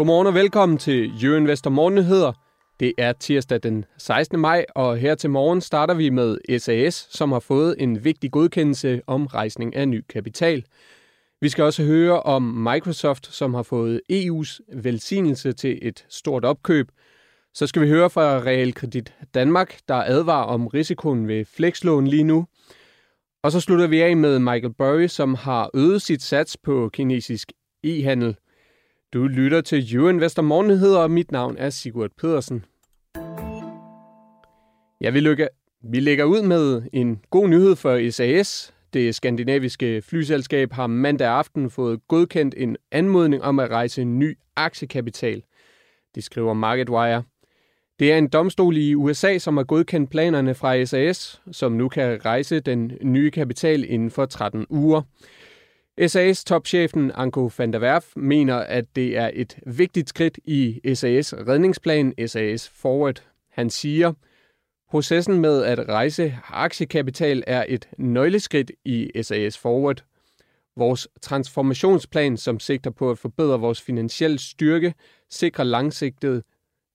Godmorgen og velkommen til Jørgen Vester Morgenheder. Det er tirsdag den 16. maj, og her til morgen starter vi med SAS, som har fået en vigtig godkendelse om rejsning af ny kapital. Vi skal også høre om Microsoft, som har fået EU's velsignelse til et stort opkøb. Så skal vi høre fra Realkredit Danmark, der advarer om risikoen ved flekslån lige nu. Og så slutter vi af med Michael Burry, som har øget sit sats på kinesisk e-handel. Du lytter til You Investor Morgenheder, og mit navn er Sigurd Pedersen. Ja, vi, lykke. vi lægger ud med en god nyhed for SAS. Det skandinaviske flyselskab har mandag aften fået godkendt en anmodning om at rejse en ny aktiekapital. Det skriver MarketWire. Det er en domstol i USA, som har godkendt planerne fra SAS, som nu kan rejse den nye kapital inden for 13 uger. SAS topchefen Anko van der Werf mener, at det er et vigtigt skridt i SAS redningsplan SAS Forward. Han siger, processen med at rejse aktiekapital er et nøgleskridt i SAS Forward. Vores transformationsplan, som sigter på at forbedre vores finansielle styrke, sikrer langsigtet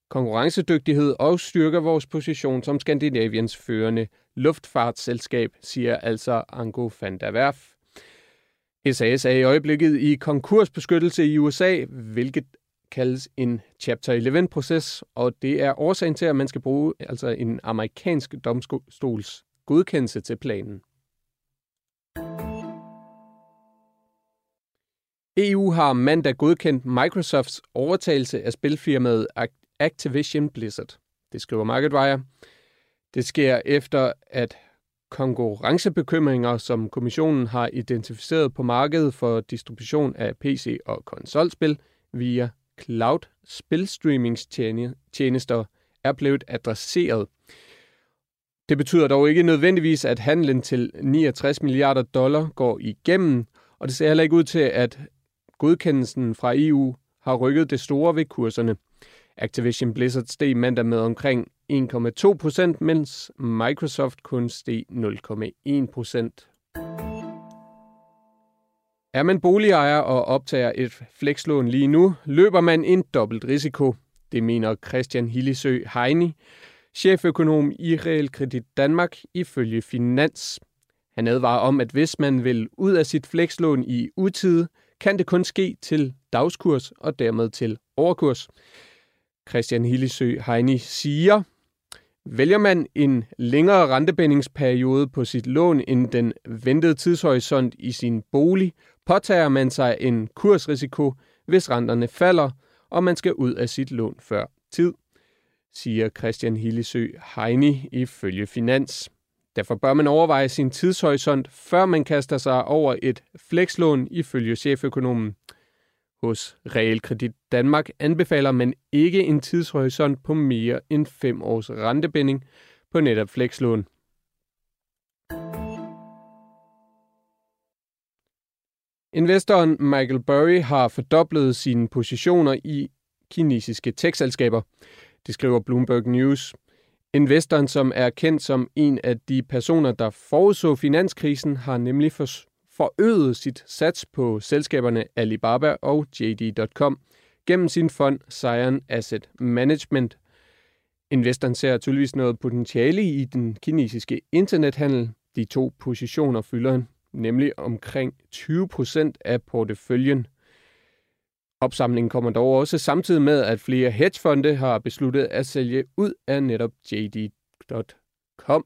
konkurrencedygtighed og styrker vores position som Skandinaviens førende luftfartsselskab, siger altså Anko van der Werf. SAS er i øjeblikket i konkursbeskyttelse i USA, hvilket kaldes en Chapter 11-proces, og det er årsagen til, at man skal bruge altså en amerikansk domstols godkendelse til planen. EU har mandag godkendt Microsofts overtagelse af spilfirmaet Activision Blizzard. Det skriver MarketWire. Det sker efter, at konkurrencebekymringer, som kommissionen har identificeret på markedet for distribution af PC- og konsolspil via cloud spilstreamingstjenester, er blevet adresseret. Det betyder dog ikke nødvendigvis, at handlen til 69 milliarder dollar går igennem, og det ser heller ikke ud til, at godkendelsen fra EU har rykket det store ved kurserne. Activision Blizzard steg mandag med omkring 1,2 procent, mens Microsoft kun steg 0,1 procent. Er man boligejer og optager et flekslån lige nu, løber man en dobbelt risiko. Det mener Christian Hillesø Heini, cheføkonom i Realkredit Danmark ifølge Finans. Han advarer om, at hvis man vil ud af sit flekslån i utide, kan det kun ske til dagskurs og dermed til overkurs. Christian Hillesø Heini siger, Vælger man en længere rentebindingsperiode på sit lån end den ventede tidshorisont i sin bolig, påtager man sig en kursrisiko, hvis renterne falder, og man skal ud af sit lån før tid, siger Christian Hillesø Heini ifølge Finans. Derfor bør man overveje sin tidshorisont, før man kaster sig over et flekslån ifølge cheføkonomen. Hos Realkredit Danmark anbefaler man ikke en tidshorisont på mere end 5 års rentebinding på netop flekslån. Investoren Michael Burry har fordoblet sine positioner i kinesiske tech-selskaber. Det skriver Bloomberg News. Investoren, som er kendt som en af de personer, der forudså finanskrisen, har nemlig forøget sit sats på selskaberne Alibaba og JD.com gennem sin fond Cyan Asset Management. Investoren ser tydeligvis noget potentiale i den kinesiske internethandel. De to positioner fylder nemlig omkring 20 procent af porteføljen. Opsamlingen kommer dog også samtidig med, at flere hedgefonde har besluttet at sælge ud af netop JD.com.